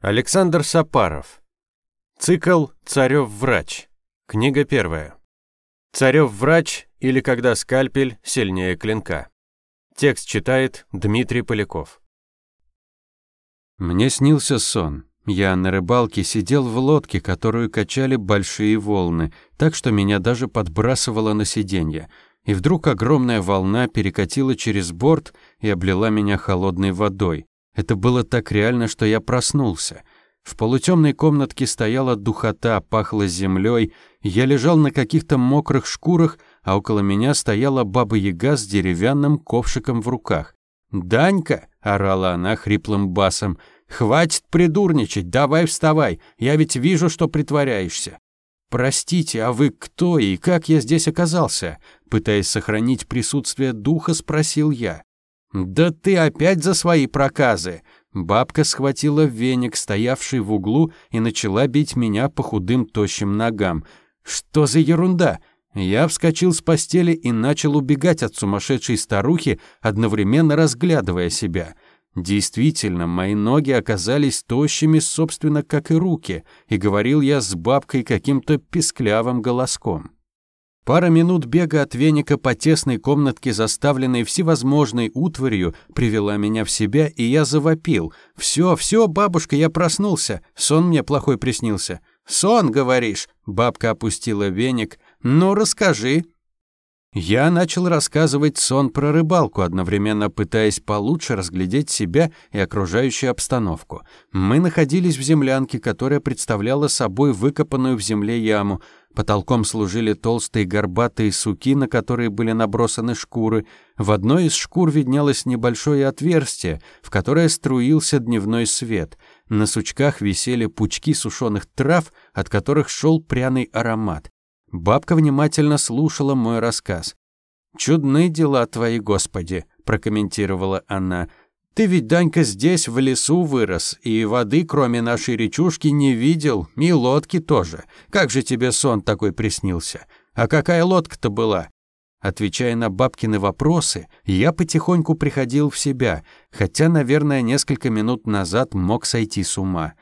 Александр Сапаров. Цикл «Царев-врач». Книга первая. «Царев-врач» или «Когда скальпель сильнее клинка». Текст читает Дмитрий Поляков. Мне снился сон. Я на рыбалке сидел в лодке, которую качали большие волны, так что меня даже подбрасывало на сиденье. И вдруг огромная волна перекатила через борт и облила меня холодной водой. Это было так реально, что я проснулся. В полутемной комнатке стояла духота, пахло землей, я лежал на каких-то мокрых шкурах, а около меня стояла баба-яга с деревянным ковшиком в руках. «Данька!» — орала она хриплым басом. «Хватит придурничать, давай вставай, я ведь вижу, что притворяешься». «Простите, а вы кто и как я здесь оказался?» Пытаясь сохранить присутствие духа, спросил я. «Да ты опять за свои проказы!» Бабка схватила веник, стоявший в углу, и начала бить меня по худым тощим ногам. «Что за ерунда?» Я вскочил с постели и начал убегать от сумасшедшей старухи, одновременно разглядывая себя. Действительно, мои ноги оказались тощими, собственно, как и руки, и говорил я с бабкой каким-то писклявым голоском. Пара минут бега от веника по тесной комнатке, заставленной всевозможной утварью, привела меня в себя, и я завопил. «Все, все, бабушка, я проснулся. Сон мне плохой приснился». «Сон, говоришь?» — бабка опустила веник. «Ну, расскажи». Я начал рассказывать сон про рыбалку, одновременно пытаясь получше разглядеть себя и окружающую обстановку. Мы находились в землянке, которая представляла собой выкопанную в земле яму. Потолком служили толстые горбатые суки, на которые были набросаны шкуры. В одной из шкур виднелось небольшое отверстие, в которое струился дневной свет. На сучках висели пучки сушеных трав, от которых шел пряный аромат. Бабка внимательно слушала мой рассказ. «Чудные дела твои, Господи!» — прокомментировала она. «Ты ведь, Данька, здесь, в лесу вырос, и воды, кроме нашей речушки, не видел, и лодки тоже. Как же тебе сон такой приснился? А какая лодка-то была?» Отвечая на бабкины вопросы, я потихоньку приходил в себя, хотя, наверное, несколько минут назад мог сойти с ума.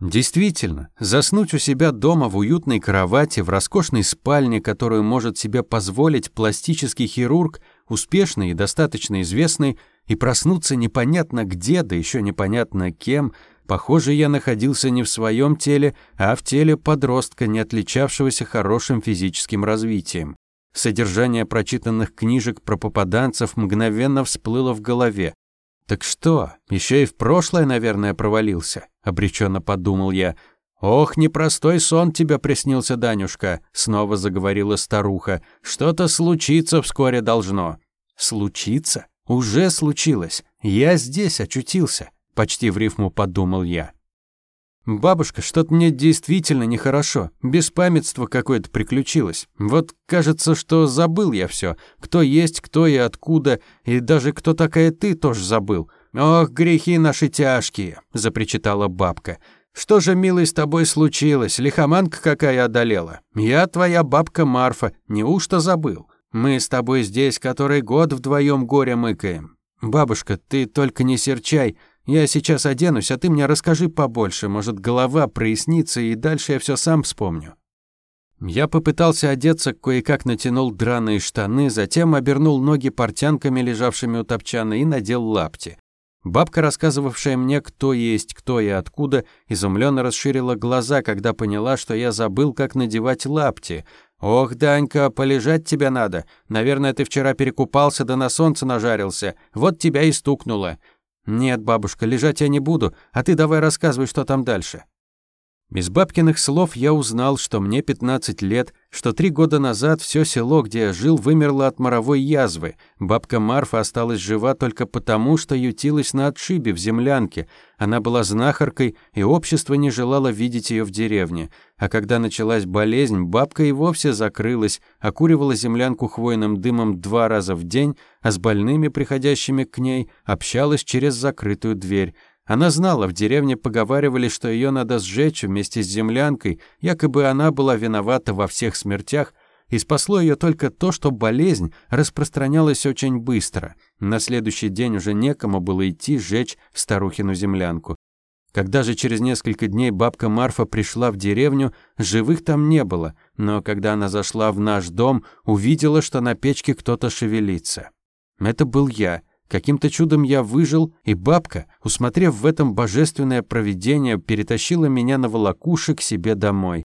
Действительно, заснуть у себя дома в уютной кровати, в роскошной спальне, которую может себе позволить пластический хирург, успешный и достаточно известный, и проснуться непонятно где, да еще непонятно кем, похоже, я находился не в своем теле, а в теле подростка, не отличавшегося хорошим физическим развитием. Содержание прочитанных книжек про попаданцев мгновенно всплыло в голове. «Так что, еще и в прошлое, наверное, провалился», — обреченно подумал я. «Ох, непростой сон тебе приснился, Данюшка», — снова заговорила старуха. «Что-то случится вскоре должно». «Случится? Уже случилось. Я здесь очутился», — почти в рифму подумал я. Бабушка, что-то мне действительно нехорошо. Беспамятство какое-то приключилось. Вот кажется, что забыл я все. Кто есть, кто и откуда, и даже кто такая ты тоже забыл. Ох, грехи наши тяжкие, запричитала бабка. Что же, милый, с тобой случилось? Лихоманка какая одолела? Я твоя бабка Марфа, неужто забыл? Мы с тобой здесь который год вдвоем горе мыкаем. Бабушка, ты только не серчай, я сейчас оденусь, а ты мне расскажи побольше, может, голова прояснится, и дальше я все сам вспомню». Я попытался одеться, кое-как натянул драные штаны, затем обернул ноги портянками, лежавшими у топчана, и надел лапти. Бабка, рассказывавшая мне, кто есть, кто и откуда, изумленно расширила глаза, когда поняла, что я забыл, как надевать лапти. «Ох, Данька, полежать тебе надо. Наверное, ты вчера перекупался да на солнце нажарился. Вот тебя и стукнуло. «Нет, бабушка, лежать я не буду, а ты давай рассказывай, что там дальше». Из бабкиных слов я узнал, что мне 15 лет, что три года назад все село, где я жил, вымерло от моровой язвы. Бабка Марфа осталась жива только потому, что ютилась на отшибе в землянке. Она была знахаркой, и общество не желало видеть ее в деревне. А когда началась болезнь, бабка и вовсе закрылась, окуривала землянку хвойным дымом два раза в день, а с больными, приходящими к ней, общалась через закрытую дверь. Она знала, в деревне поговаривали, что ее надо сжечь вместе с землянкой, якобы она была виновата во всех смертях, и спасло ее только то, что болезнь распространялась очень быстро. На следующий день уже некому было идти сжечь старухину землянку. Когда же через несколько дней бабка Марфа пришла в деревню, живых там не было, но когда она зашла в наш дом, увидела, что на печке кто-то шевелится. Это был я. Каким-то чудом я выжил, и бабка, усмотрев в этом божественное провидение, перетащила меня на волокуши к себе домой.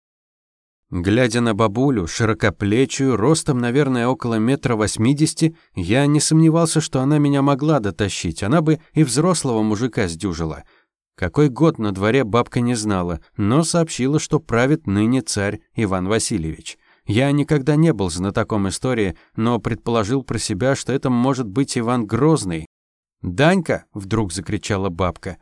Глядя на бабулю, широкоплечую, ростом, наверное, около метра восьмидесяти, я не сомневался, что она меня могла дотащить, она бы и взрослого мужика сдюжила. Какой год на дворе бабка не знала, но сообщила, что правит ныне царь Иван Васильевич. Я никогда не был знатоком истории, но предположил про себя, что это может быть Иван Грозный. «Данька!» — вдруг закричала бабка.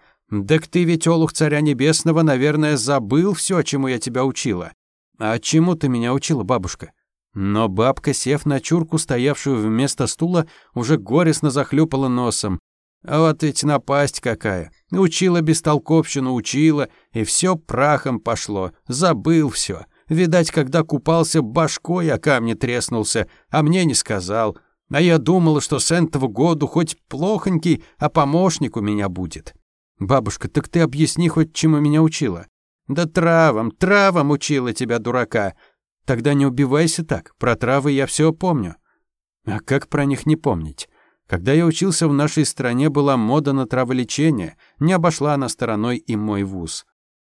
«Так ты ведь, Олух Царя Небесного, наверное, забыл все, чему я тебя учила». «А чему ты меня учила, бабушка?» Но бабка, сев на чурку, стоявшую вместо стула, уже горестно захлюпала носом. А вот ведь напасть какая! Учила бестолковщину, учила, и все прахом пошло, забыл все. Видать, когда купался, башкой о камни треснулся, а мне не сказал. А я думала, что с этого году хоть плохонький, а помощник у меня будет. Бабушка, так ты объясни хоть, чему меня учила. Да травам, травам учила тебя, дурака. Тогда не убивайся так, про травы я все помню. А как про них не помнить? Когда я учился в нашей стране, была мода на траволечение, не обошла она стороной и мой вуз.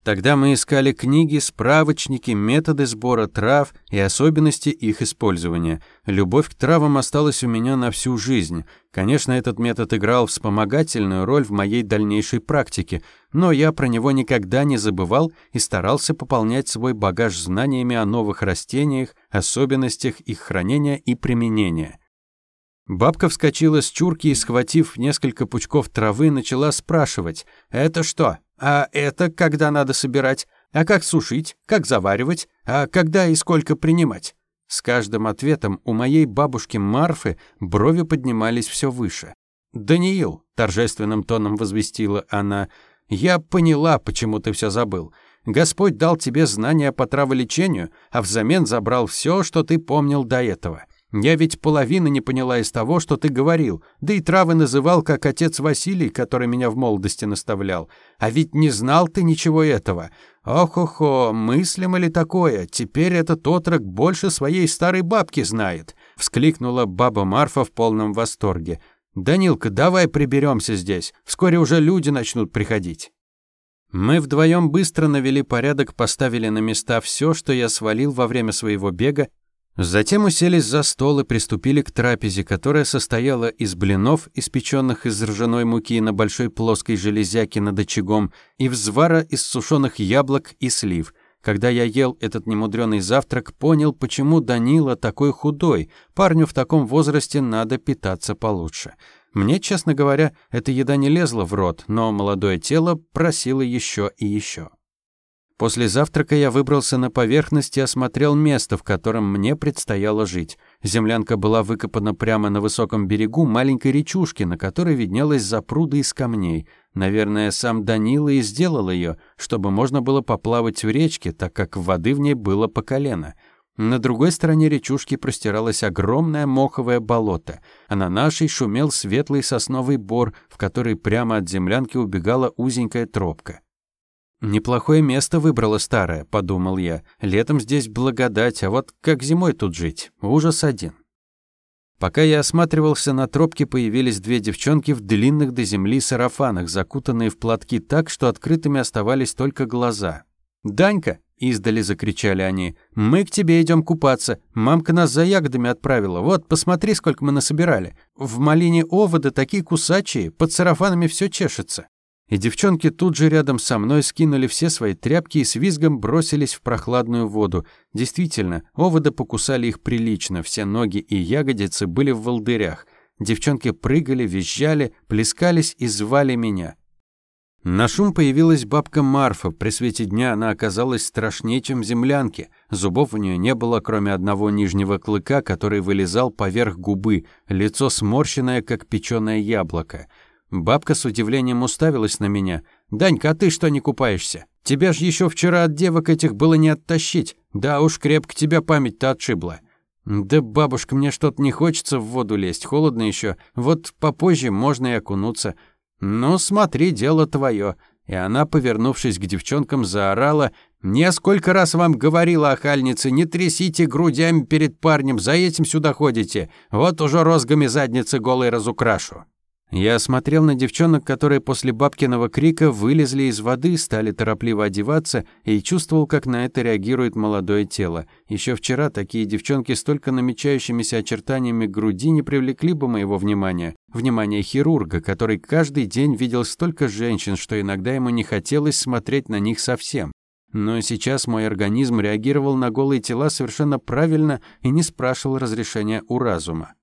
Тогда мы искали книги, справочники, методы сбора трав и особенности их использования. Любовь к травам осталась у меня на всю жизнь. Конечно, этот метод играл вспомогательную роль в моей дальнейшей практике, но я про него никогда не забывал и старался пополнять свой багаж знаниями о новых растениях, особенностях их хранения и применения. Бабка вскочила с чурки и, схватив несколько пучков травы, начала спрашивать «Это что, а это когда надо собирать? А как сушить? Как заваривать? А когда и сколько принимать? С каждым ответом у моей бабушки Марфы брови поднимались все выше. «Даниил», — торжественным тоном возвестила она, — «я поняла, почему ты все забыл. Господь дал тебе знания по траволечению, а взамен забрал все, что ты помнил до этого. Я ведь половины не поняла из того, что ты говорил, да и травы называл как отец Василий, который меня в молодости наставлял. А ведь не знал ты ничего этого. Ох-охо, мыслимо ли такое? Теперь этот отрок больше своей старой бабки знает», — вскликнула баба Марфа в полном восторге. «Данилка, давай приберемся здесь. Вскоре уже люди начнут приходить». Мы вдвоем быстро навели порядок, поставили на места все, что я свалил во время своего бега, Затем уселись за стол и приступили к трапезе, которая состояла из блинов, испеченных из ржаной муки на большой плоской железяке над очагом, и взвара из сушеных яблок и слив. Когда я ел этот немудрёный завтрак, понял, почему Данила такой худой. Парню в таком возрасте надо питаться получше. Мне, честно говоря, эта еда не лезла в рот, но молодое тело просило еще и еще. После завтрака я выбрался на поверхность и осмотрел место, в котором мне предстояло жить. Землянка была выкопана прямо на высоком берегу маленькой речушки, на которой виднелась запруда из камней. Наверное, сам Данила и сделал ее, чтобы можно было поплавать в речке, так как воды в ней было по колено. На другой стороне речушки простиралось огромное моховое болото, а на нашей шумел светлый сосновый бор, в который прямо от землянки убегала узенькая тропка. «Неплохое место выбрала старое», — подумал я. «Летом здесь благодать, а вот как зимой тут жить? Ужас один». Пока я осматривался, на тропке появились две девчонки в длинных до земли сарафанах, закутанные в платки так, что открытыми оставались только глаза. «Данька!» — издали закричали они. «Мы к тебе идем купаться. Мамка нас за ягодами отправила. Вот, посмотри, сколько мы насобирали. В малине овода такие кусачие, под сарафанами все чешется» и девчонки тут же рядом со мной скинули все свои тряпки и с визгом бросились в прохладную воду. Действительно, оводы покусали их прилично, все ноги и ягодицы были в волдырях. Девчонки прыгали, визжали, плескались и звали меня. На шум появилась бабка Марфа. При свете дня она оказалась страшнее, чем землянки. Зубов у нее не было, кроме одного нижнего клыка, который вылезал поверх губы, лицо сморщенное, как печеное яблоко. Бабка с удивлением уставилась на меня. «Данька, а ты что не купаешься? Тебя ж еще вчера от девок этих было не оттащить. Да уж крепко тебя память-то отшибла». «Да, бабушка, мне что-то не хочется в воду лезть, холодно еще. Вот попозже можно и окунуться». «Ну, смотри, дело твое. И она, повернувшись к девчонкам, заорала. «Несколько раз вам говорила, охальницы, не трясите грудями перед парнем, за этим сюда ходите. Вот уже розгами задницы голой разукрашу». Я смотрел на девчонок, которые после бабкиного крика вылезли из воды, стали торопливо одеваться и чувствовал, как на это реагирует молодое тело. Еще вчера такие девчонки с только намечающимися очертаниями груди не привлекли бы моего внимания. Внимание хирурга, который каждый день видел столько женщин, что иногда ему не хотелось смотреть на них совсем. Но сейчас мой организм реагировал на голые тела совершенно правильно и не спрашивал разрешения у разума.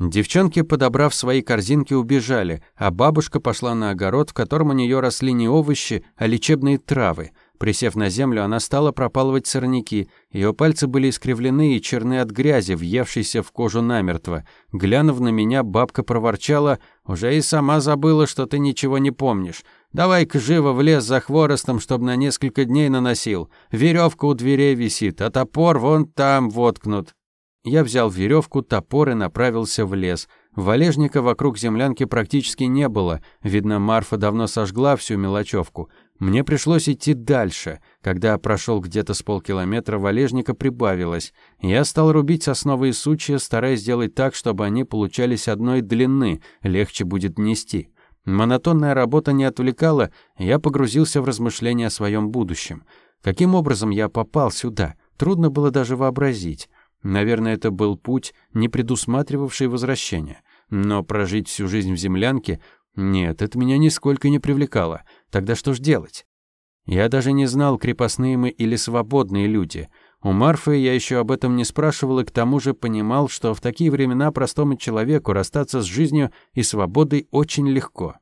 Девчонки, подобрав свои корзинки, убежали, а бабушка пошла на огород, в котором у нее росли не овощи, а лечебные травы. Присев на землю, она стала пропалывать сорняки. Ее пальцы были искривлены и черны от грязи, въевшейся в кожу намертво. Глянув на меня, бабка проворчала, «Уже и сама забыла, что ты ничего не помнишь. Давай-ка живо в лес за хворостом, чтобы на несколько дней наносил. Веревка у дверей висит, а топор вон там воткнут». Я взял веревку, топор и направился в лес. Валежника вокруг землянки практически не было. Видно, Марфа давно сожгла всю мелочевку. Мне пришлось идти дальше. Когда прошел где-то с полкилометра, валежника прибавилось. Я стал рубить сосновые сучья, стараясь сделать так, чтобы они получались одной длины, легче будет нести. Монотонная работа не отвлекала, я погрузился в размышления о своем будущем. Каким образом я попал сюда, трудно было даже вообразить. Наверное, это был путь, не предусматривавший возвращения. Но прожить всю жизнь в землянке... Нет, это меня нисколько не привлекало. Тогда что ж делать? Я даже не знал, крепостные мы или свободные люди. У Марфы я еще об этом не спрашивал и к тому же понимал, что в такие времена простому человеку расстаться с жизнью и свободой очень легко.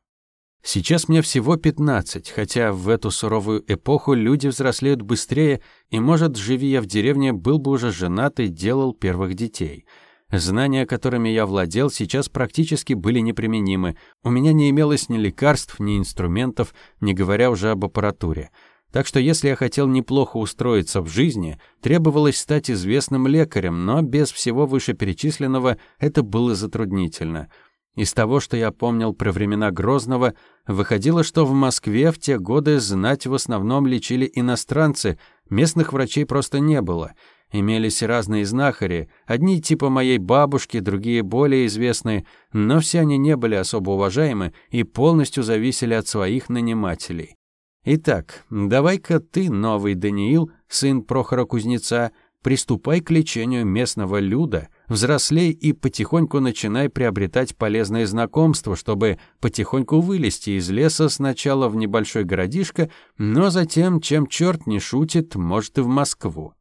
Сейчас мне всего 15, хотя в эту суровую эпоху люди взрослеют быстрее, и, может, живи я в деревне, был бы уже женат и делал первых детей. Знания, которыми я владел, сейчас практически были неприменимы. У меня не имелось ни лекарств, ни инструментов, не говоря уже об аппаратуре. Так что если я хотел неплохо устроиться в жизни, требовалось стать известным лекарем, но без всего вышеперечисленного это было затруднительно – из того, что я помнил про времена Грозного, выходило, что в Москве в те годы знать в основном лечили иностранцы, местных врачей просто не было. Имелись разные знахари, одни типа моей бабушки, другие более известные, но все они не были особо уважаемы и полностью зависели от своих нанимателей. Итак, давай-ка ты, новый Даниил, сын Прохора Кузнеца, приступай к лечению местного люда — взрослей и потихоньку начинай приобретать полезные знакомства, чтобы потихоньку вылезти из леса сначала в небольшой городишко, но затем, чем черт не шутит, может и в Москву.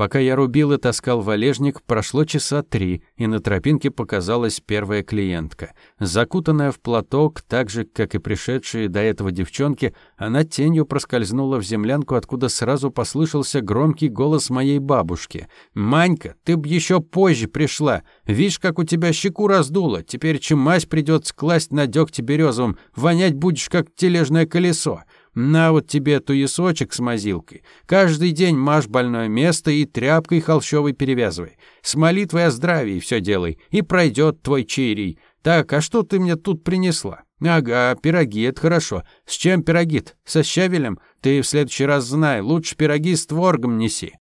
Пока я рубил и таскал валежник, прошло часа три, и на тропинке показалась первая клиентка. Закутанная в платок, так же, как и пришедшие до этого девчонки, она тенью проскользнула в землянку, откуда сразу послышался громкий голос моей бабушки. «Манька, ты б еще позже пришла! Видишь, как у тебя щеку раздуло! Теперь чемась придется класть на дегте березовым, вонять будешь, как тележное колесо!» На вот тебе туесочек с мазилкой. Каждый день мажь больное место и тряпкой холщовой перевязывай. С молитвой о здравии все делай, и пройдет твой чирий. Так, а что ты мне тут принесла? Ага, пироги, это хорошо. С чем пироги -то? Со щавелем? Ты в следующий раз знай, лучше пироги с творогом неси.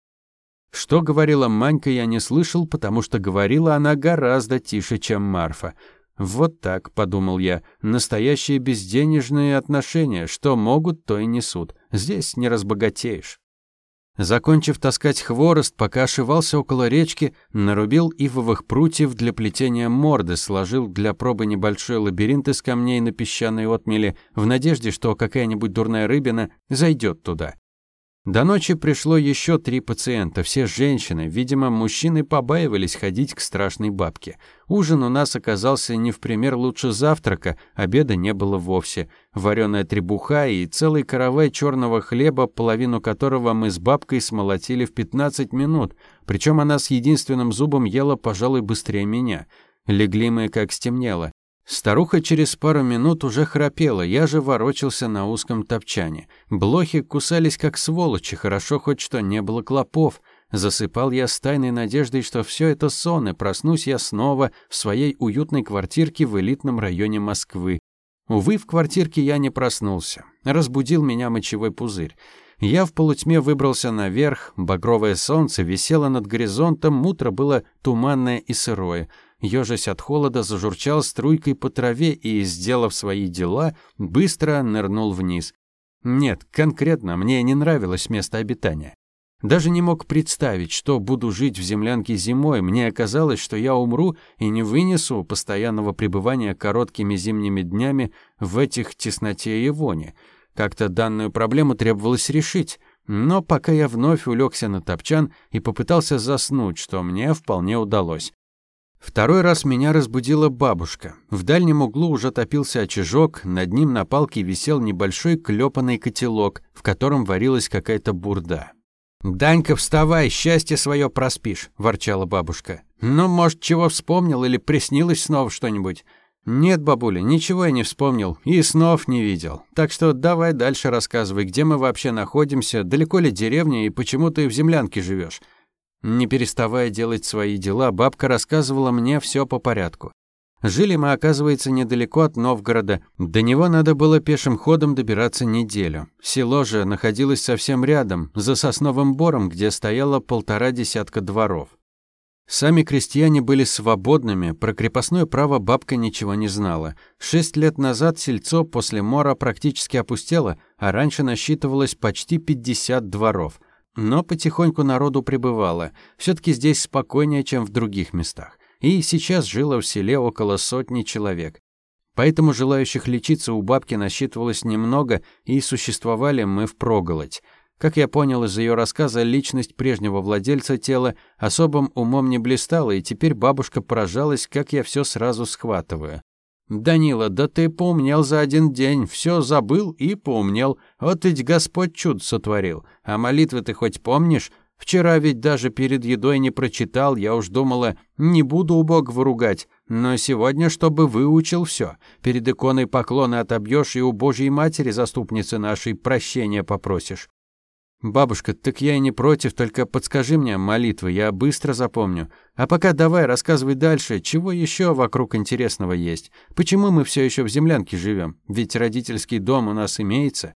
Что говорила Манька, я не слышал, потому что говорила она гораздо тише, чем Марфа. Вот так, подумал я, настоящие безденежные отношения, что могут, то и несут. Здесь не разбогатеешь. Закончив таскать хворост, пока ошивался около речки, нарубил ивовых прутьев для плетения морды, сложил для пробы небольшой лабиринт из камней на песчаной отмели, в надежде, что какая-нибудь дурная рыбина зайдет туда. До ночи пришло еще три пациента, все женщины. Видимо, мужчины побаивались ходить к страшной бабке. Ужин у нас оказался не в пример лучше завтрака, обеда не было вовсе. Вареная требуха и целый каравай черного хлеба, половину которого мы с бабкой смолотили в 15 минут. Причем она с единственным зубом ела, пожалуй, быстрее меня. Легли мы, как стемнело. Старуха через пару минут уже храпела, я же ворочался на узком топчане. Блохи кусались как сволочи, хорошо хоть что не было клопов. Засыпал я с тайной надеждой, что все это сон, и проснусь я снова в своей уютной квартирке в элитном районе Москвы. Увы, в квартирке я не проснулся. Разбудил меня мочевой пузырь. Я в полутьме выбрался наверх, багровое солнце висело над горизонтом, утро было туманное и сырое — ежась от холода, зажурчал струйкой по траве и, сделав свои дела, быстро нырнул вниз. Нет, конкретно мне не нравилось место обитания. Даже не мог представить, что буду жить в землянке зимой. Мне оказалось, что я умру и не вынесу постоянного пребывания короткими зимними днями в этих тесноте и воне. Как-то данную проблему требовалось решить. Но пока я вновь улегся на топчан и попытался заснуть, что мне вполне удалось. Второй раз меня разбудила бабушка. В дальнем углу уже топился очажок, над ним на палке висел небольшой клепанный котелок, в котором варилась какая-то бурда. «Данька, вставай, счастье свое проспишь», – ворчала бабушка. «Ну, может, чего вспомнил или приснилось снова что-нибудь?» «Нет, бабуля, ничего я не вспомнил и снов не видел. Так что давай дальше рассказывай, где мы вообще находимся, далеко ли деревня и почему ты в землянке живешь. Не переставая делать свои дела, бабка рассказывала мне все по порядку. Жили мы, оказывается, недалеко от Новгорода. До него надо было пешим ходом добираться неделю. Село же находилось совсем рядом, за сосновым бором, где стояло полтора десятка дворов. Сами крестьяне были свободными, про крепостное право бабка ничего не знала. Шесть лет назад сельцо после мора практически опустело, а раньше насчитывалось почти 50 дворов. Но потихоньку народу прибывало. Все-таки здесь спокойнее, чем в других местах. И сейчас жило в селе около сотни человек. Поэтому желающих лечиться у бабки насчитывалось немного, и существовали мы впроголодь. Как я понял из ее рассказа, личность прежнего владельца тела особым умом не блистала, и теперь бабушка поражалась, как я все сразу схватываю. Данила, да ты помнил за один день, все забыл и помнил. Вот ведь Господь чуд сотворил. А молитвы ты хоть помнишь? Вчера ведь даже перед едой не прочитал, я уж думала, не буду у Бога вругать. Но сегодня, чтобы выучил все. Перед иконой поклоны отобьешь и у Божьей Матери, заступницы нашей, прощения попросишь. «Бабушка, так я и не против, только подскажи мне молитвы, я быстро запомню. А пока давай рассказывай дальше, чего еще вокруг интересного есть? Почему мы все еще в землянке живем? Ведь родительский дом у нас имеется».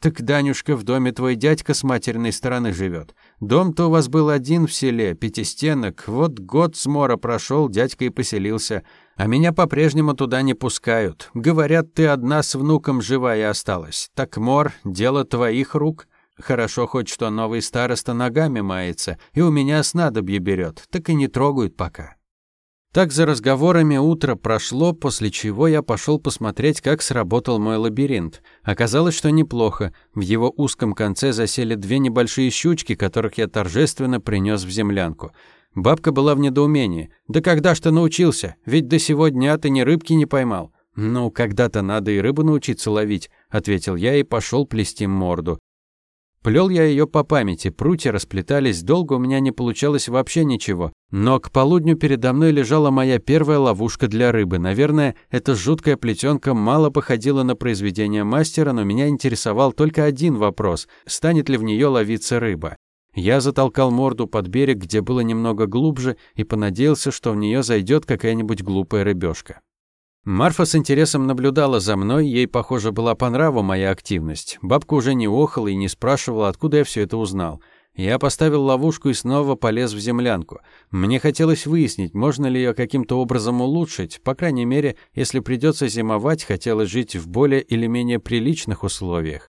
«Так, Данюшка, в доме твой дядька с материной стороны живет. Дом-то у вас был один в селе, пятистенок. Вот год с мора прошел, дядька и поселился. А меня по-прежнему туда не пускают. Говорят, ты одна с внуком живая осталась. Так, мор, дело твоих рук». Хорошо хоть, что новый староста ногами мается, и у меня снадобье берет, так и не трогают пока. Так за разговорами утро прошло, после чего я пошел посмотреть, как сработал мой лабиринт. Оказалось, что неплохо. В его узком конце засели две небольшие щучки, которых я торжественно принес в землянку. Бабка была в недоумении. «Да когда ж ты научился? Ведь до сего дня ты ни рыбки не поймал». «Ну, когда-то надо и рыбу научиться ловить», — ответил я и пошел плести морду. Плел я ее по памяти, прутья расплетались, долго у меня не получалось вообще ничего. Но к полудню передо мной лежала моя первая ловушка для рыбы. Наверное, эта жуткая плетенка мало походила на произведение мастера, но меня интересовал только один вопрос – станет ли в нее ловиться рыба? Я затолкал морду под берег, где было немного глубже, и понадеялся, что в нее зайдет какая-нибудь глупая рыбешка. Марфа с интересом наблюдала за мной, ей, похоже, была по нраву моя активность. Бабка уже не охала и не спрашивала, откуда я все это узнал. Я поставил ловушку и снова полез в землянку. Мне хотелось выяснить, можно ли ее каким-то образом улучшить. По крайней мере, если придется зимовать, хотелось жить в более или менее приличных условиях.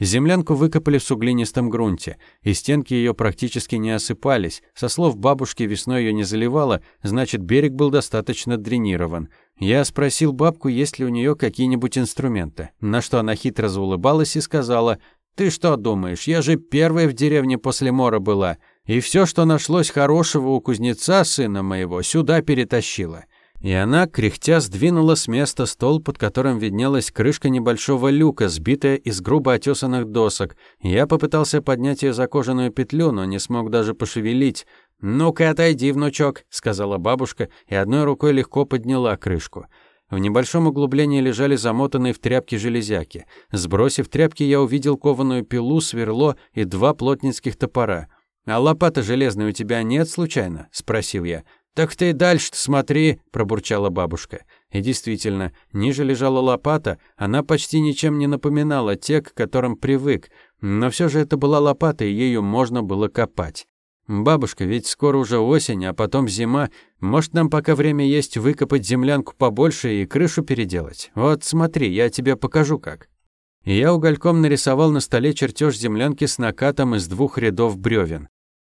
Землянку выкопали в суглинистом грунте, и стенки ее практически не осыпались. Со слов бабушки, весной ее не заливало, значит, берег был достаточно дренирован. Я спросил бабку, есть ли у нее какие-нибудь инструменты, на что она хитро заулыбалась и сказала, «Ты что думаешь, я же первая в деревне после мора была, и все, что нашлось хорошего у кузнеца, сына моего, сюда перетащила. И она, кряхтя, сдвинула с места стол, под которым виднелась крышка небольшого люка, сбитая из грубо отесанных досок. Я попытался поднять ее за кожаную петлю, но не смог даже пошевелить. «Ну-ка, отойди, внучок», — сказала бабушка, и одной рукой легко подняла крышку. В небольшом углублении лежали замотанные в тряпки железяки. Сбросив тряпки, я увидел кованую пилу, сверло и два плотницких топора. «А лопата железная у тебя нет, случайно?» — спросил я. «Так ты дальше-то смотри», — пробурчала бабушка. И действительно, ниже лежала лопата, она почти ничем не напоминала те, к которым привык, но все же это была лопата, и ею можно было копать. «Бабушка, ведь скоро уже осень, а потом зима. Может, нам пока время есть выкопать землянку побольше и крышу переделать? Вот смотри, я тебе покажу как». Я угольком нарисовал на столе чертеж землянки с накатом из двух рядов брёвен.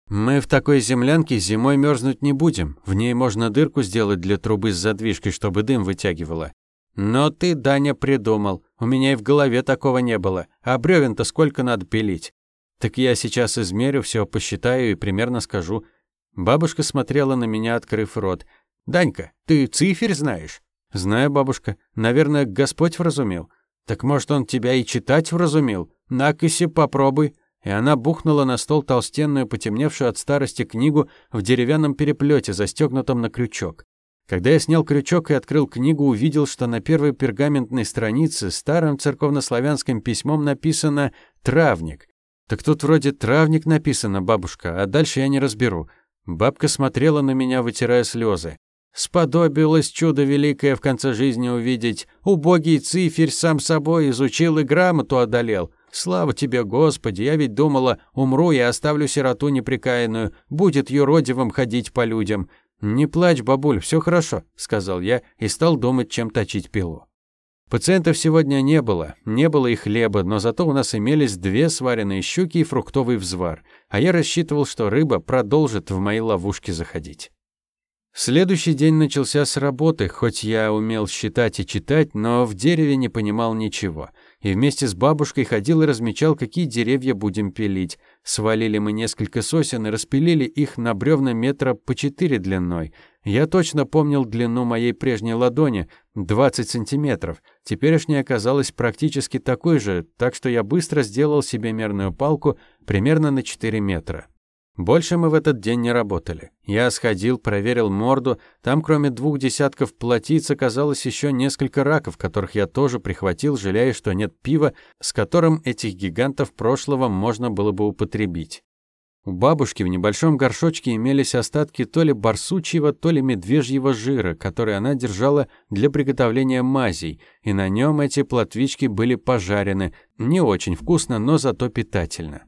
Мы в такой землянке зимой мерзнуть не будем. В ней можно дырку сделать для трубы с задвижкой, чтобы дым вытягивало. Но ты, Даня, придумал. У меня и в голове такого не было. А бревен-то сколько надо пилить? Так я сейчас измерю все, посчитаю и примерно скажу. Бабушка смотрела на меня, открыв рот. «Данька, ты цифер знаешь?» «Знаю, бабушка. Наверное, Господь вразумил». «Так, может, он тебя и читать вразумил? Накоси попробуй» и она бухнула на стол толстенную, потемневшую от старости книгу в деревянном переплете, застегнутом на крючок. Когда я снял крючок и открыл книгу, увидел, что на первой пергаментной странице старым церковнославянским письмом написано «Травник». Так тут вроде «Травник» написано, бабушка, а дальше я не разберу. Бабка смотрела на меня, вытирая слезы. Сподобилось чудо великое в конце жизни увидеть. Убогий циферь сам собой изучил и грамоту одолел. Слава тебе, Господи, я ведь думала, умру и оставлю сироту неприкаянную, будет юродивым ходить по людям. Не плачь, бабуль, все хорошо, сказал я и стал думать, чем точить пилу. Пациентов сегодня не было, не было и хлеба, но зато у нас имелись две сваренные щуки и фруктовый взвар, а я рассчитывал, что рыба продолжит в мои ловушки заходить. Следующий день начался с работы, хоть я умел считать и читать, но в дереве не понимал ничего – и вместе с бабушкой ходил и размечал, какие деревья будем пилить. Свалили мы несколько сосен и распилили их на бревна метра по четыре длиной. Я точно помнил длину моей прежней ладони — 20 сантиметров. Теперешняя оказалась практически такой же, так что я быстро сделал себе мерную палку примерно на 4 метра. Больше мы в этот день не работали. Я сходил, проверил морду. Там, кроме двух десятков плотиц, оказалось еще несколько раков, которых я тоже прихватил, жалея, что нет пива, с которым этих гигантов прошлого можно было бы употребить. У бабушки в небольшом горшочке имелись остатки то ли барсучьего, то ли медвежьего жира, который она держала для приготовления мазей, и на нем эти плотвички были пожарены, не очень вкусно, но зато питательно.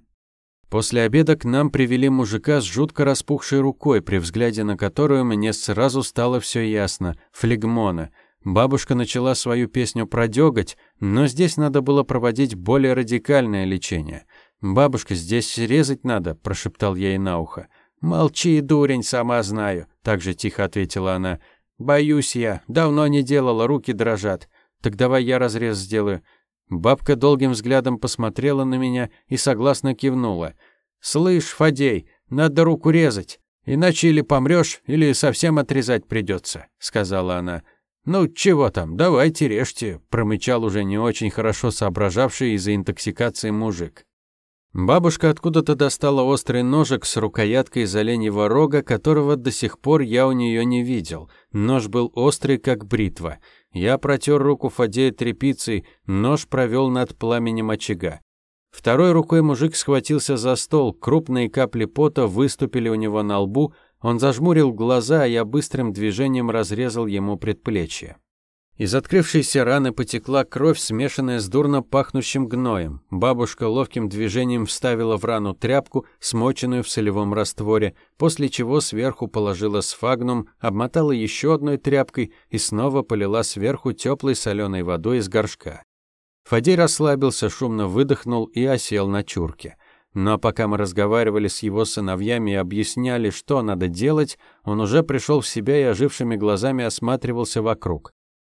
После обеда к нам привели мужика с жутко распухшей рукой, при взгляде на которую мне сразу стало все ясно – флегмона. Бабушка начала свою песню продегать, но здесь надо было проводить более радикальное лечение. «Бабушка, здесь резать надо», – прошептал я ей на ухо. «Молчи, дурень, сама знаю», – также тихо ответила она. «Боюсь я, давно не делала, руки дрожат. Так давай я разрез сделаю». Бабка долгим взглядом посмотрела на меня и согласно кивнула. «Слышь, Фадей, надо руку резать, иначе или помрёшь, или совсем отрезать придётся», — сказала она. «Ну, чего там, давайте режьте», — промычал уже не очень хорошо соображавший из-за интоксикации мужик. Бабушка откуда-то достала острый ножик с рукояткой из оленьего рога, которого до сих пор я у нее не видел. Нож был острый, как бритва. Я протер руку Фадея тряпицей, нож провел над пламенем очага. Второй рукой мужик схватился за стол, крупные капли пота выступили у него на лбу, он зажмурил глаза, а я быстрым движением разрезал ему предплечье. Из открывшейся раны потекла кровь, смешанная с дурно пахнущим гноем. Бабушка ловким движением вставила в рану тряпку, смоченную в солевом растворе, после чего сверху положила сфагнум, обмотала еще одной тряпкой и снова полила сверху теплой соленой водой из горшка. Фадей расслабился, шумно выдохнул и осел на чурке. Но пока мы разговаривали с его сыновьями и объясняли, что надо делать, он уже пришел в себя и ожившими глазами осматривался вокруг.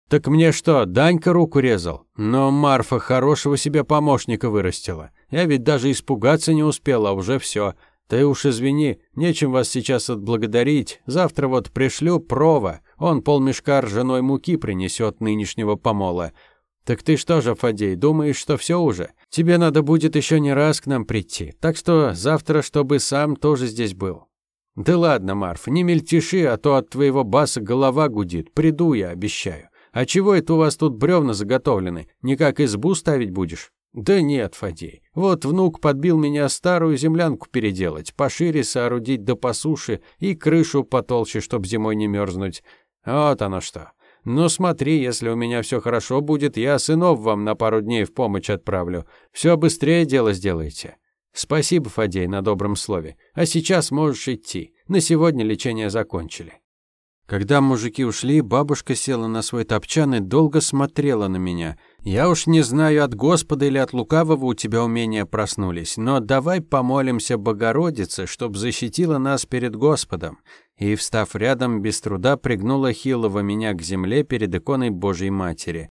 Так мне что, Данька руку резал? Но Марфа хорошего себе помощника вырастила. Я ведь даже испугаться не успела, а уже все. Ты уж извини, нечем вас сейчас отблагодарить. Завтра вот пришлю Прова. Он полмешка ржаной муки принесет нынешнего помола. Так ты что же, Фадей, думаешь, что все уже? Тебе надо будет еще не раз к нам прийти. Так что завтра, чтобы сам тоже здесь был. Да ладно, Марф, не мельтеши, а то от твоего баса голова гудит. Приду я, обещаю. А чего это у вас тут бревна заготовлены? Никак избу ставить будешь? Да нет, Фадей. Вот внук подбил меня старую землянку переделать, пошире соорудить да посуше и крышу потолще, чтоб зимой не мерзнуть. Вот оно что. Но смотри, если у меня все хорошо будет, я сынов вам на пару дней в помощь отправлю. Все быстрее дело сделайте. Спасибо, Фадей, на добром слове. А сейчас можешь идти. На сегодня лечение закончили. Когда мужики ушли, бабушка села на свой топчан и долго смотрела на меня. «Я уж не знаю, от Господа или от Лукавого у тебя умения проснулись, но давай помолимся Богородице, чтоб защитила нас перед Господом». И, встав рядом, без труда пригнула Хилова меня к земле перед иконой Божией Матери.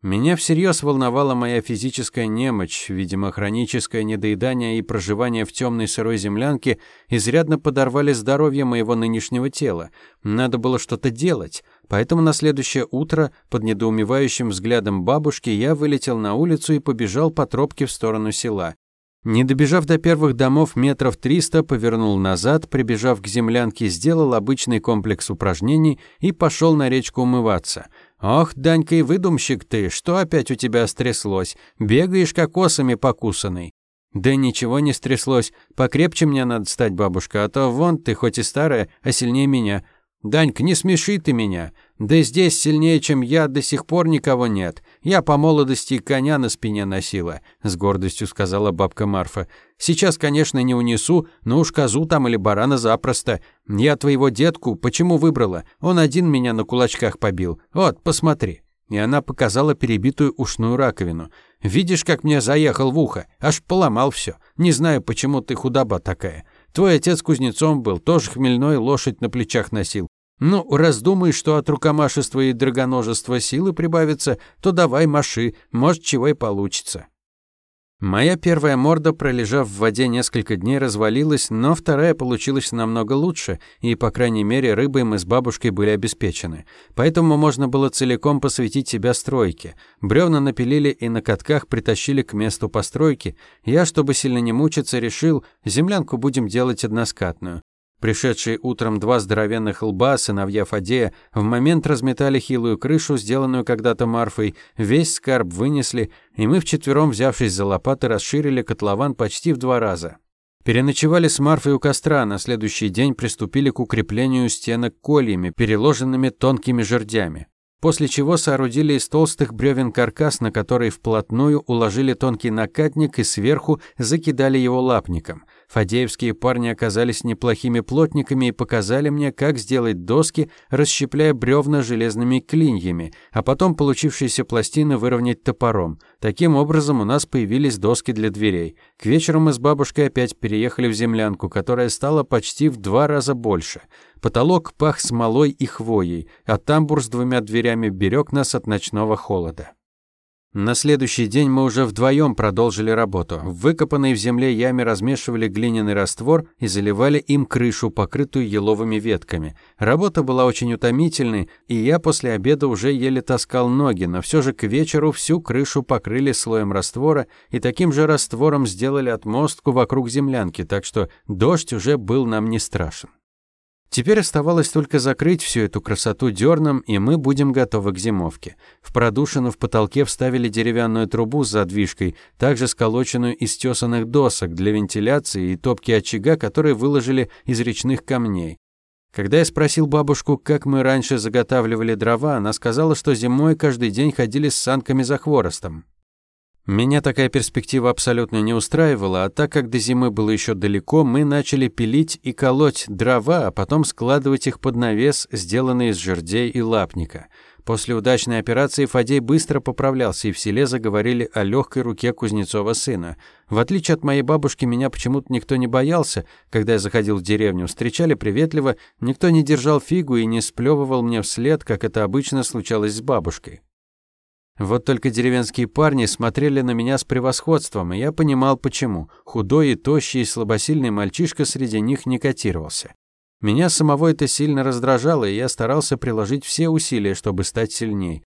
Меня всерьез волновала моя физическая немочь, видимо, хроническое недоедание и проживание в темной сырой землянке изрядно подорвали здоровье моего нынешнего тела. Надо было что-то делать, поэтому на следующее утро под недоумевающим взглядом бабушки я вылетел на улицу и побежал по тропке в сторону села. Не добежав до первых домов метров 300, повернул назад, прибежав к землянке, сделал обычный комплекс упражнений и пошел на речку умываться – «Ох, Данька, и выдумщик ты! Что опять у тебя стряслось? Бегаешь как осами покусанный!» «Да ничего не стряслось. Покрепче мне надо стать, бабушка, а то вон ты хоть и старая, а сильнее меня. Данька, не смеши ты меня. Да здесь сильнее, чем я, до сих пор никого нет. Я по молодости коня на спине носила», — с гордостью сказала бабка Марфа. «Сейчас, конечно, не унесу, но уж козу там или барана запросто. Я твоего детку почему выбрала? Он один меня на кулачках побил. Вот, посмотри». И она показала перебитую ушную раковину. «Видишь, как мне заехал в ухо? Аж поломал все. Не знаю, почему ты худоба такая». Твой отец кузнецом был, тоже хмельной лошадь на плечах носил. Ну, раз думаешь, что от рукомашества и драгоножества силы прибавится, то давай маши, может, чего и получится. Моя первая морда, пролежав в воде несколько дней, развалилась, но вторая получилась намного лучше, и, по крайней мере, рыбой мы с бабушкой были обеспечены. Поэтому можно было целиком посвятить себя стройке. Бревна напилили и на катках притащили к месту постройки. Я, чтобы сильно не мучиться, решил, землянку будем делать односкатную. Пришедшие утром два здоровенных лба, сыновья Фадея, в момент разметали хилую крышу, сделанную когда-то Марфой, весь скарб вынесли, и мы вчетвером, взявшись за лопаты, расширили котлован почти в два раза. Переночевали с Марфой у костра, на следующий день приступили к укреплению стенок кольями, переложенными тонкими жердями. После чего соорудили из толстых бревен каркас, на который вплотную уложили тонкий накатник и сверху закидали его лапником – Фадеевские парни оказались неплохими плотниками и показали мне, как сделать доски, расщепляя бревна железными клиньями, а потом получившиеся пластины выровнять топором. Таким образом у нас появились доски для дверей. К вечеру мы с бабушкой опять переехали в землянку, которая стала почти в два раза больше. Потолок пах смолой и хвоей, а тамбур с двумя дверями берег нас от ночного холода. На следующий день мы уже вдвоем продолжили работу. В выкопанной в земле яме размешивали глиняный раствор и заливали им крышу, покрытую еловыми ветками. Работа была очень утомительной, и я после обеда уже еле таскал ноги, но все же к вечеру всю крышу покрыли слоем раствора и таким же раствором сделали отмостку вокруг землянки, так что дождь уже был нам не страшен. Теперь оставалось только закрыть всю эту красоту дерном, и мы будем готовы к зимовке. В продушину в потолке вставили деревянную трубу с задвижкой, также сколоченную из тесанных досок для вентиляции и топки очага, которые выложили из речных камней. Когда я спросил бабушку, как мы раньше заготавливали дрова, она сказала, что зимой каждый день ходили с санками за хворостом. Меня такая перспектива абсолютно не устраивала, а так как до зимы было еще далеко, мы начали пилить и колоть дрова, а потом складывать их под навес, сделанный из жердей и лапника. После удачной операции Фадей быстро поправлялся, и в селе заговорили о легкой руке Кузнецова сына. В отличие от моей бабушки, меня почему-то никто не боялся. Когда я заходил в деревню, встречали приветливо, никто не держал фигу и не сплевывал мне вслед, как это обычно случалось с бабушкой. Вот только деревенские парни смотрели на меня с превосходством, и я понимал почему. Худой и тощий и слабосильный мальчишка среди них не котировался. Меня самого это сильно раздражало, и я старался приложить все усилия, чтобы стать сильней.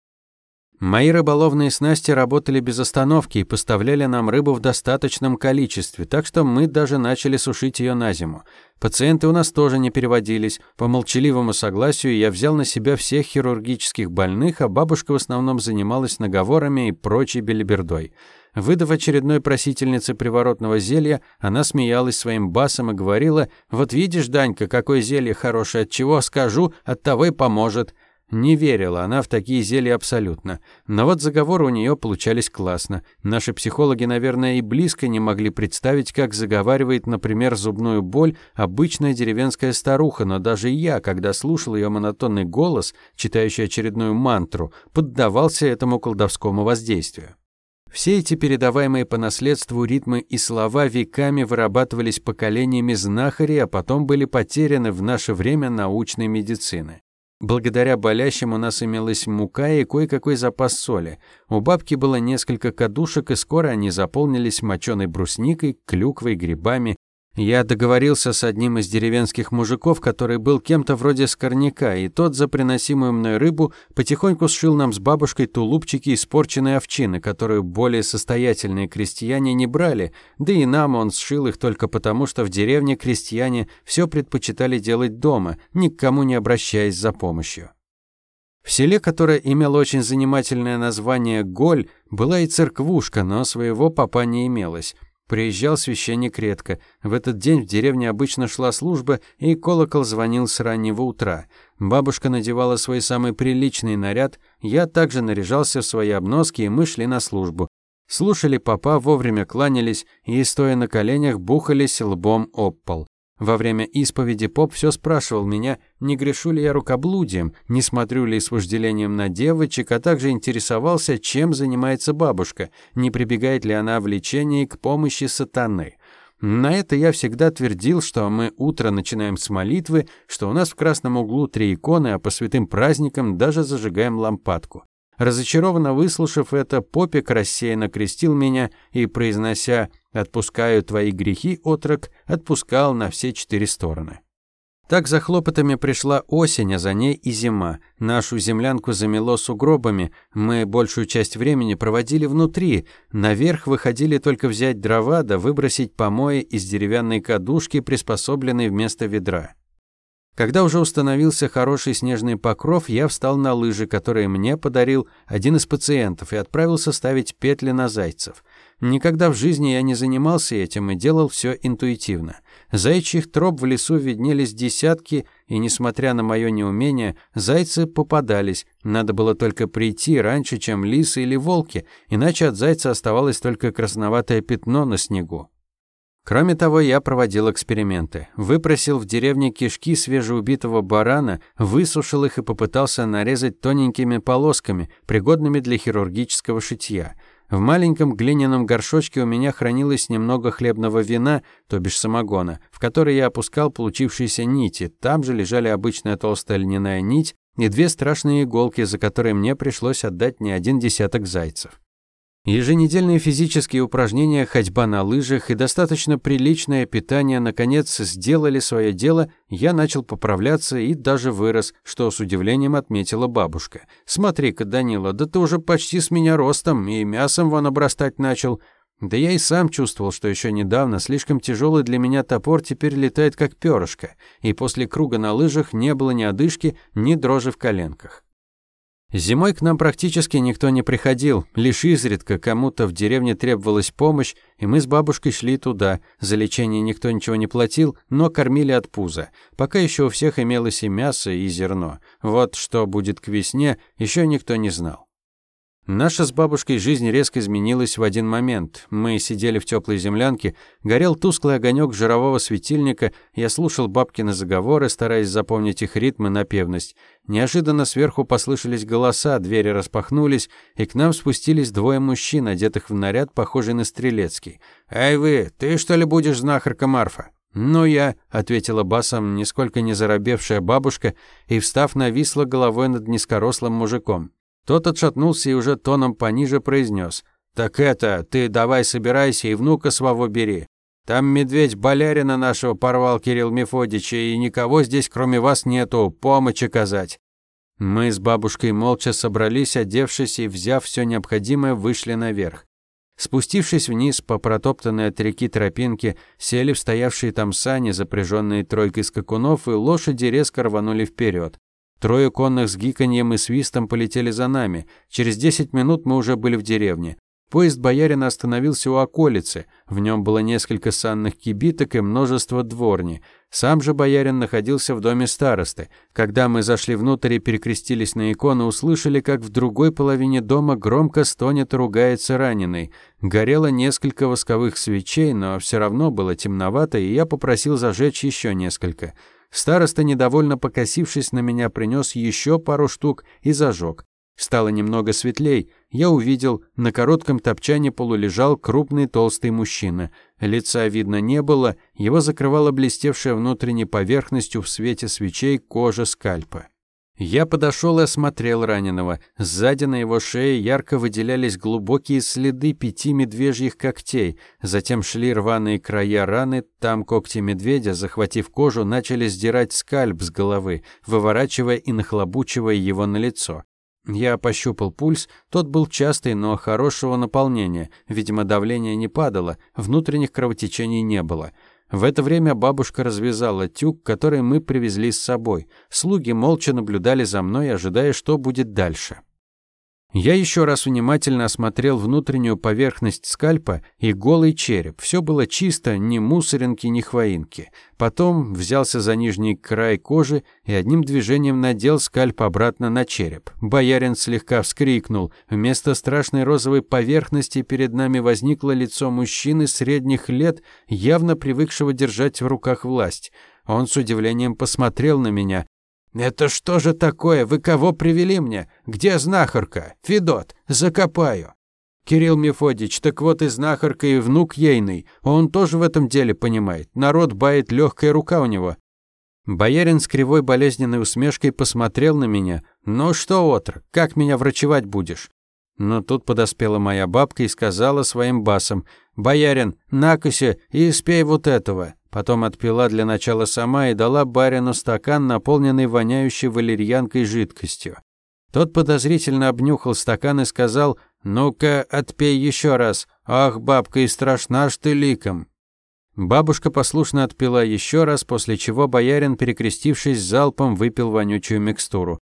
Мои рыболовные снасти работали без остановки и поставляли нам рыбу в достаточном количестве, так что мы даже начали сушить ее на зиму. Пациенты у нас тоже не переводились. По молчаливому согласию я взял на себя всех хирургических больных, а бабушка в основном занималась наговорами и прочей белибердой. Выдав очередной просительнице приворотного зелья, она смеялась своим басом и говорила, «Вот видишь, Данька, какое зелье хорошее, от чего скажу, от того и поможет». Не верила она в такие зелья абсолютно, но вот заговоры у нее получались классно. Наши психологи, наверное, и близко не могли представить, как заговаривает, например, зубную боль обычная деревенская старуха, но даже я, когда слушал ее монотонный голос, читающий очередную мантру, поддавался этому колдовскому воздействию. Все эти передаваемые по наследству ритмы и слова веками вырабатывались поколениями знахарей, а потом были потеряны в наше время научной медицины. Благодаря болящему нас имелась мука и кое-какой запас соли. У бабки было несколько кадушек, и скоро они заполнились моченой брусникой, клюквой, грибами я договорился с одним из деревенских мужиков, который был кем-то вроде скорняка, и тот за приносимую мной рыбу потихоньку сшил нам с бабушкой тулупчики испорченной овчины, которую более состоятельные крестьяне не брали, да и нам он сшил их только потому, что в деревне крестьяне все предпочитали делать дома, ни к кому не обращаясь за помощью. В селе, которое имело очень занимательное название Голь, была и церквушка, но своего папа не имелось. Приезжал священник редко. В этот день в деревне обычно шла служба, и колокол звонил с раннего утра. Бабушка надевала свой самый приличный наряд, я также наряжался в свои обноски, и мы шли на службу. Слушали папа, вовремя кланялись и, стоя на коленях, бухались лбом об пол. Во время исповеди поп все спрашивал меня, не грешу ли я рукоблудием, не смотрю ли с вожделением на девочек, а также интересовался, чем занимается бабушка, не прибегает ли она в лечении к помощи сатаны. На это я всегда твердил, что мы утро начинаем с молитвы, что у нас в красном углу три иконы, а по святым праздникам даже зажигаем лампадку. Разочарованно выслушав это, Попик рассеянно крестил меня и, произнося «Отпускаю твои грехи, отрок», отпускал на все четыре стороны. Так за хлопотами пришла осень, а за ней и зима. Нашу землянку замело сугробами, мы большую часть времени проводили внутри, наверх выходили только взять дрова да выбросить помои из деревянной кадушки, приспособленной вместо ведра. Когда уже установился хороший снежный покров, я встал на лыжи, которые мне подарил один из пациентов, и отправился ставить петли на зайцев. Никогда в жизни я не занимался этим и делал все интуитивно. Зайчих троп в лесу виднелись десятки, и, несмотря на моё неумение, зайцы попадались. Надо было только прийти раньше, чем лисы или волки, иначе от зайца оставалось только красноватое пятно на снегу. Кроме того, я проводил эксперименты. Выпросил в деревне кишки свежеубитого барана, высушил их и попытался нарезать тоненькими полосками, пригодными для хирургического шитья. В маленьком глиняном горшочке у меня хранилось немного хлебного вина, то бишь самогона, в который я опускал получившиеся нити. Там же лежали обычная толстая льняная нить и две страшные иголки, за которые мне пришлось отдать не один десяток зайцев. Еженедельные физические упражнения, ходьба на лыжах и достаточно приличное питание наконец сделали свое дело, я начал поправляться и даже вырос, что с удивлением отметила бабушка. «Смотри-ка, Данила, да ты уже почти с меня ростом и мясом вон обрастать начал». Да я и сам чувствовал, что еще недавно слишком тяжелый для меня топор теперь летает как перышко, и после круга на лыжах не было ни одышки, ни дрожи в коленках. Зимой к нам практически никто не приходил, лишь изредка кому-то в деревне требовалась помощь, и мы с бабушкой шли туда. За лечение никто ничего не платил, но кормили от пуза. Пока еще у всех имелось и мясо, и зерно. Вот что будет к весне, еще никто не знал. Наша с бабушкой жизнь резко изменилась в один момент. Мы сидели в теплой землянке, горел тусклый огонек жирового светильника, я слушал бабкины заговоры, стараясь запомнить их ритмы, и напевность. Неожиданно сверху послышались голоса, двери распахнулись, и к нам спустились двое мужчин, одетых в наряд, похожий на стрелецкий. «Эй вы, ты что ли будешь знахарка Марфа?» «Ну я», — ответила басом нисколько не заробевшая бабушка и, встав, нависла головой над низкорослым мужиком. Тот отшатнулся и уже тоном пониже произнес. «Так это, ты давай собирайся и внука своего бери. Там медведь Болярина нашего порвал Кирилл Мефодич, и никого здесь кроме вас нету, помочь оказать». Мы с бабушкой молча собрались, одевшись и, взяв все необходимое, вышли наверх. Спустившись вниз по протоптанной от реки тропинке, сели в стоявшие там сани, запряженные тройкой скакунов, и лошади резко рванули вперед. Трое конных с гиканьем и свистом полетели за нами. Через 10 минут мы уже были в деревне. Поезд боярина остановился у околицы. В нем было несколько санных кибиток и множество дворни. Сам же боярин находился в доме старосты. Когда мы зашли внутрь и перекрестились на иконы, услышали, как в другой половине дома громко стонет и ругается раненый. Горело несколько восковых свечей, но все равно было темновато, и я попросил зажечь еще несколько. Староста, недовольно покосившись на меня, принес еще пару штук и зажег. Стало немного светлей. Я увидел, на коротком топчане полулежал крупный толстый мужчина. Лица видно не было, его закрывала блестевшая внутренней поверхностью в свете свечей кожа скальпа. Я подошел и осмотрел раненого. Сзади на его шее ярко выделялись глубокие следы пяти медвежьих когтей. Затем шли рваные края раны, там когти медведя, захватив кожу, начали сдирать скальп с головы, выворачивая и нахлобучивая его на лицо. Я пощупал пульс, тот был частый, но хорошего наполнения. Видимо, давление не падало, внутренних кровотечений не было. В это время бабушка развязала тюк, который мы привезли с собой. Слуги молча наблюдали за мной, ожидая, что будет дальше. Я еще раз внимательно осмотрел внутреннюю поверхность скальпа и голый череп. Все было чисто, ни мусоринки, ни хвоинки. Потом взялся за нижний край кожи и одним движением надел скальп обратно на череп. Боярин слегка вскрикнул. Вместо страшной розовой поверхности перед нами возникло лицо мужчины средних лет, явно привыкшего держать в руках власть. Он с удивлением посмотрел на меня, «Это что же такое? Вы кого привели мне? Где знахарка? Федот, закопаю!» «Кирилл Мефодич, так вот и знахарка, и внук ейный. Он тоже в этом деле понимает. Народ бает, легкая рука у него». Боярин с кривой болезненной усмешкой посмотрел на меня. «Ну что, отр, как меня врачевать будешь?» Но тут подоспела моя бабка и сказала своим басом, «Боярин, накося и спей вот этого». Потом отпила для начала сама и дала барину стакан, наполненный воняющей валерьянкой жидкостью. Тот подозрительно обнюхал стакан и сказал «Ну-ка, отпей еще раз! Ах, бабка, и страшна ж ты ликом!» Бабушка послушно отпила еще раз, после чего боярин, перекрестившись залпом, выпил вонючую микстуру.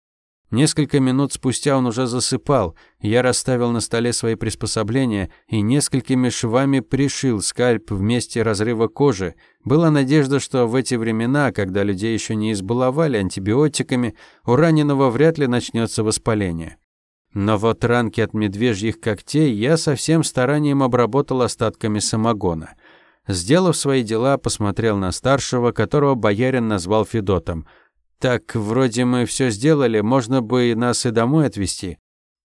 Несколько минут спустя он уже засыпал. Я расставил на столе свои приспособления и несколькими швами пришил скальп вместе разрыва кожи. Была надежда, что в эти времена, когда людей еще не избаловали антибиотиками, у раненого вряд ли начнется воспаление. Но вот ранки от медвежьих когтей я со всем старанием обработал остатками самогона. Сделав свои дела, посмотрел на старшего, которого боярин назвал Федотом – так вроде мы все сделали, можно бы нас и домой отвезти.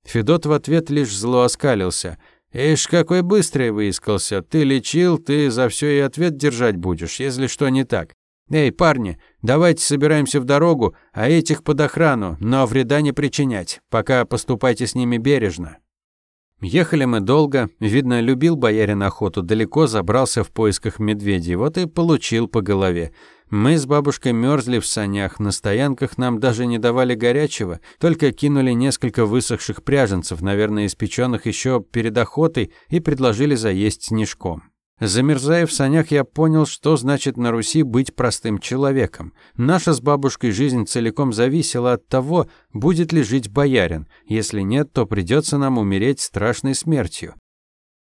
Федот в ответ лишь зло оскалился. «Ишь, какой быстрый выискался! Ты лечил, ты за все и ответ держать будешь, если что не так. Эй, парни, давайте собираемся в дорогу, а этих под охрану, но вреда не причинять, пока поступайте с ними бережно». Ехали мы долго, видно, любил боярин охоту, далеко забрался в поисках медведей, вот и получил по голове. Мы с бабушкой мерзли в санях, на стоянках нам даже не давали горячего, только кинули несколько высохших пряженцев, наверное, испеченных еще перед охотой, и предложили заесть снежком. Замерзаев Саняк я понял, что значит на Руси быть простым человеком. Наша с бабушкой жизнь целиком зависела от того, будет ли жить боярин. Если нет, то придется нам умереть страшной смертью.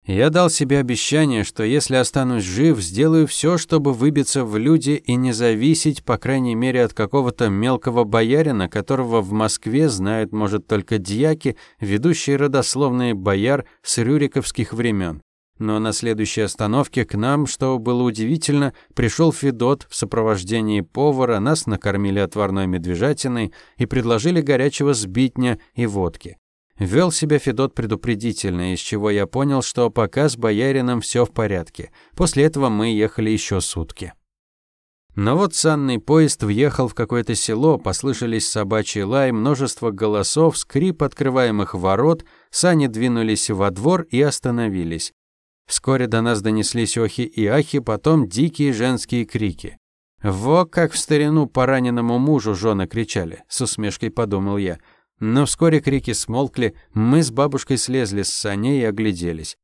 Я дал себе обещание, что если останусь жив, сделаю все, чтобы выбиться в люди и не зависеть, по крайней мере, от какого-то мелкого боярина, которого в Москве знают, может, только дьяки, ведущие родословные бояр с рюриковских времен. Но на следующей остановке к нам, что было удивительно, пришел Федот в сопровождении повара, нас накормили отварной медвежатиной и предложили горячего сбитня и водки. Вел себя Федот предупредительно, из чего я понял, что пока с боярином все в порядке. После этого мы ехали еще сутки. Но вот санный поезд въехал в какое-то село, послышались собачий лай, множество голосов, скрип открываемых ворот, сани двинулись во двор и остановились. Вскоре до нас донеслись охи и ахи, потом дикие женские крики. «Во как в старину по раненому мужу жены кричали!» — с усмешкой подумал я. Но вскоре крики смолкли, мы с бабушкой слезли с саней и огляделись.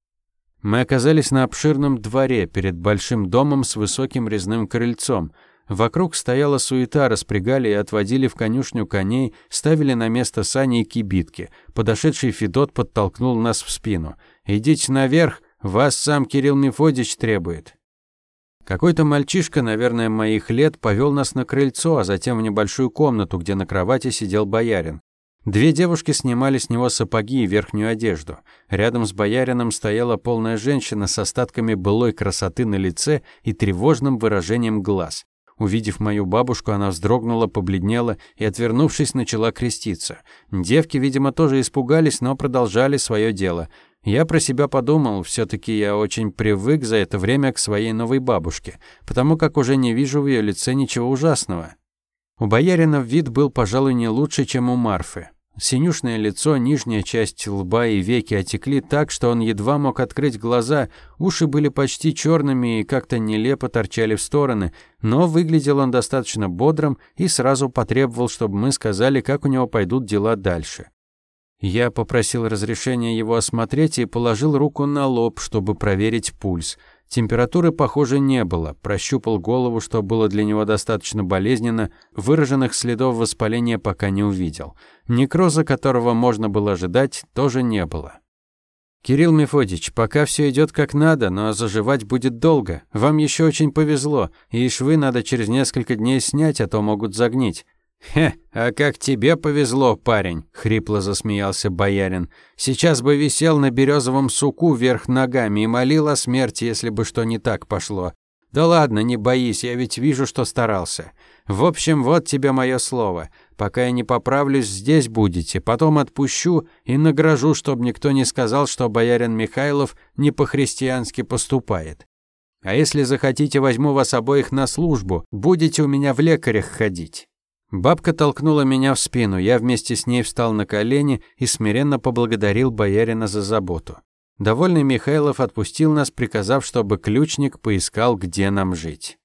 Мы оказались на обширном дворе перед большим домом с высоким резным крыльцом. Вокруг стояла суета, распрягали и отводили в конюшню коней, ставили на место сани и кибитки. Подошедший Федот подтолкнул нас в спину. «Идите наверх!» Вас сам Кирилл Мефодич требует». Какой-то мальчишка, наверное, моих лет, повел нас на крыльцо, а затем в небольшую комнату, где на кровати сидел боярин. Две девушки снимали с него сапоги и верхнюю одежду. Рядом с боярином стояла полная женщина с остатками былой красоты на лице и тревожным выражением глаз. Увидев мою бабушку, она вздрогнула, побледнела и, отвернувшись, начала креститься. Девки, видимо, тоже испугались, но продолжали свое дело. Я про себя подумал, все-таки я очень привык за это время к своей новой бабушке, потому как уже не вижу в ее лице ничего ужасного. У боярина вид был, пожалуй, не лучше, чем у Марфы. Синюшное лицо, нижняя часть лба и веки отекли так, что он едва мог открыть глаза, уши были почти черными и как-то нелепо торчали в стороны, но выглядел он достаточно бодрым и сразу потребовал, чтобы мы сказали, как у него пойдут дела дальше. Я попросил разрешения его осмотреть и положил руку на лоб, чтобы проверить пульс. Температуры, похоже, не было. Прощупал голову, что было для него достаточно болезненно, выраженных следов воспаления пока не увидел. Некроза, которого можно было ожидать, тоже не было. «Кирилл Мефодич, пока все идет как надо, но заживать будет долго. Вам еще очень повезло, и швы надо через несколько дней снять, а то могут загнить. «Хе, а как тебе повезло, парень!» — хрипло засмеялся боярин. «Сейчас бы висел на березовом суку вверх ногами и молил о смерти, если бы что не так пошло. Да ладно, не боись, я ведь вижу, что старался. В общем, вот тебе мое слово. Пока я не поправлюсь, здесь будете, потом отпущу и награжу, чтобы никто не сказал, что боярин Михайлов не по-христиански поступает. А если захотите, возьму вас обоих на службу, будете у меня в лекарях ходить». Бабка толкнула меня в спину, я вместе с ней встал на колени и смиренно поблагодарил боярина за заботу. Довольный Михайлов отпустил нас, приказав, чтобы ключник поискал, где нам жить.